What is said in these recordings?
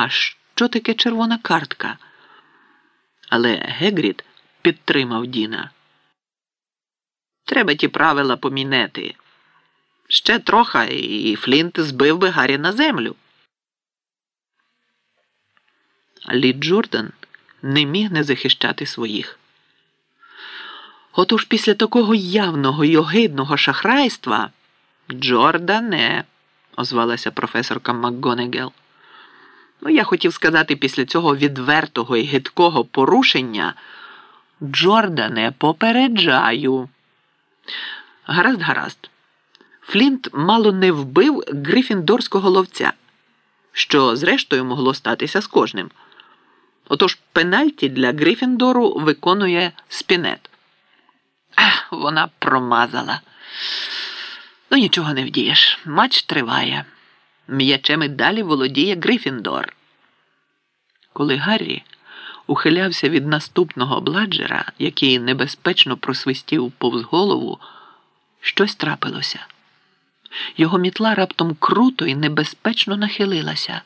А що таке червона картка? Але Гегрід підтримав Діна. Треба ті правила помінити. Ще трохи, і Флінт збив би Гаррі на землю. Лі Джордан не міг не захищати своїх. Отож після такого явного й огидного шахрайства Джордане, озвалася професорка МакГонегел. Ну, я хотів сказати, після цього відвертого і гидкого порушення Джордане попереджаю. Гаразд, гаразд. Флінт мало не вбив грифіндорського ловця, що, зрештою, могло статися з кожним. Отож пенальті для Грифіндору виконує спінет. Ах, вона промазала. Ну, нічого не вдієш. Матч триває. М'ячем і далі володіє Грифіндор. Коли Гаррі ухилявся від наступного бладжера, який небезпечно просвистів повз голову, щось трапилося. Його мітла раптом круто і небезпечно нахилилася.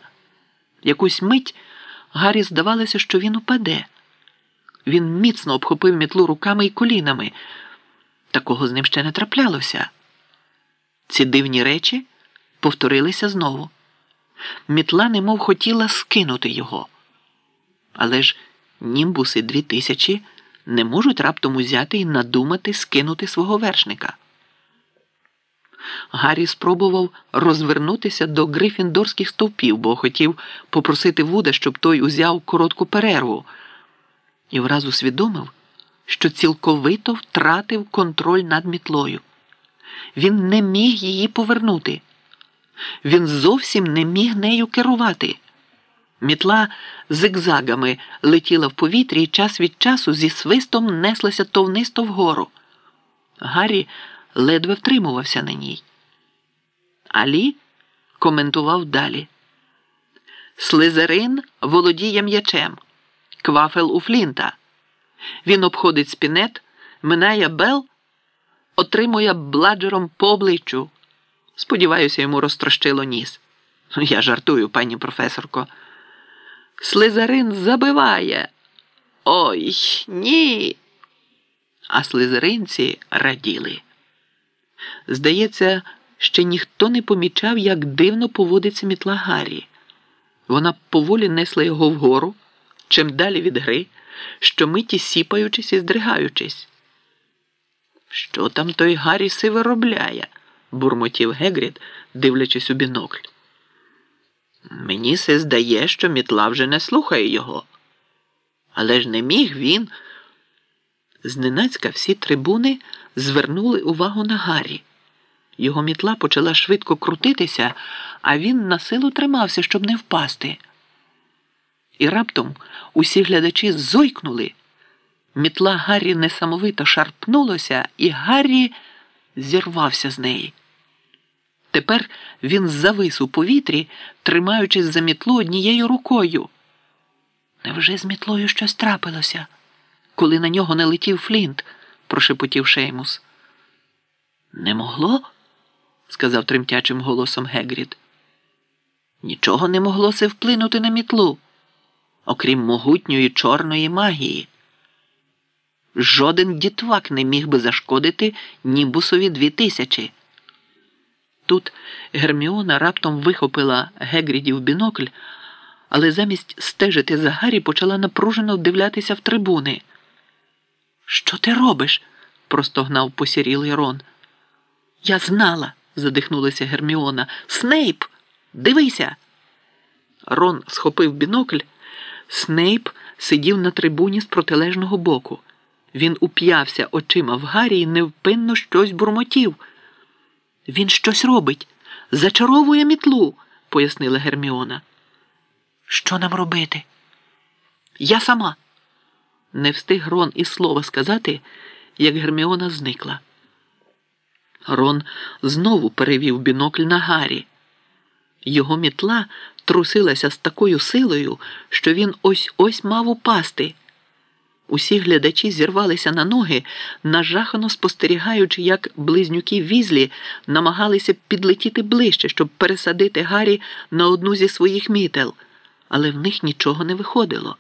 Якусь мить Гаррі здавалося, що він упаде. Він міцно обхопив мітлу руками і колінами. Такого з ним ще не траплялося. Ці дивні речі повторилися знову. Мітла немов хотіла скинути його. Але ж німбуси дві тисячі не можуть раптом узяти і надумати скинути свого вершника. Гаррі спробував розвернутися до грифіндорських стовпів, бо хотів попросити Вуда, щоб той узяв коротку перерву, і враз усвідомив, що цілковито втратив контроль над мітлою. Він не міг її повернути. Він зовсім не міг нею керувати. Мітла зигзагами летіла в повітрі і час від часу зі свистом неслася товнисто вгору. Гаррі ледве втримувався на ній. Алі коментував далі. Слизерин володіє м'ячем, квафел у Флінта. Він обходить спінет, минає Бел, отримує бладжером по обличчю. Сподіваюся, йому розтрощило ніс. Я жартую, пані професорко. Слизерин забиває. Ой, ні. А слизеринці раділи. Здається, ще ніхто не помічав, як дивно поводиться мітла Гаррі. Вона поволі несла його вгору, чим далі від гри, щомиті сіпаючись і здригаючись. Що там той Гаррі си виробляє? Бурмотів Гегрід, дивлячись у бінокль. Мені се здає, що мітла вже не слухає його. Але ж не міг він. Зненацька всі трибуни звернули увагу на Гаррі. Його мітла почала швидко крутитися, а він на силу тримався, щоб не впасти. І раптом усі глядачі зойкнули. Мітла Гаррі несамовито шарпнулося, і Гаррі зірвався з неї. Тепер він завис у повітрі, тримаючись за мітлу однією рукою. Невже з мітлою щось трапилося, коли на нього не летів Флінт? прошепотів Шеймус. Не могло? сказав тремтячим голосом Гегрід. Нічого не могло се вплинути на мітлу, окрім могутньої чорної магії. Жоден дітвак не міг би зашкодити нібусові дві тисячі. Тут Герміона раптом вихопила Гегрідів бінокль, але замість стежити за Гаррі почала напружено вдивлятися в трибуни. Що ти робиш? простогнав посірілий Рон. Я знала, задихнулася Герміона. Снейп, дивися. Рон схопив бінокль. Снейп сидів на трибуні з протилежного боку. Він уп'явся очима в Гаррі і невпинно щось бурмотів. Він щось робить, зачаровує мітлу, пояснила Герміона. Що нам робити? Я сама. Не встиг Рон і слова сказати, як Герміона зникла. Рон знову перевів бінокль на Гаррі. Його мітла трусилася з такою силою, що він ось ось мав упасти. Усі глядачі зірвалися на ноги, нажахано спостерігаючи, як близнюки візлі намагалися підлетіти ближче, щоб пересадити Гаррі на одну зі своїх мітел. але в них нічого не виходило.